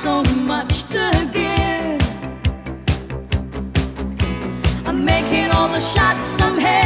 so much to give. I'm making all the shots somehow.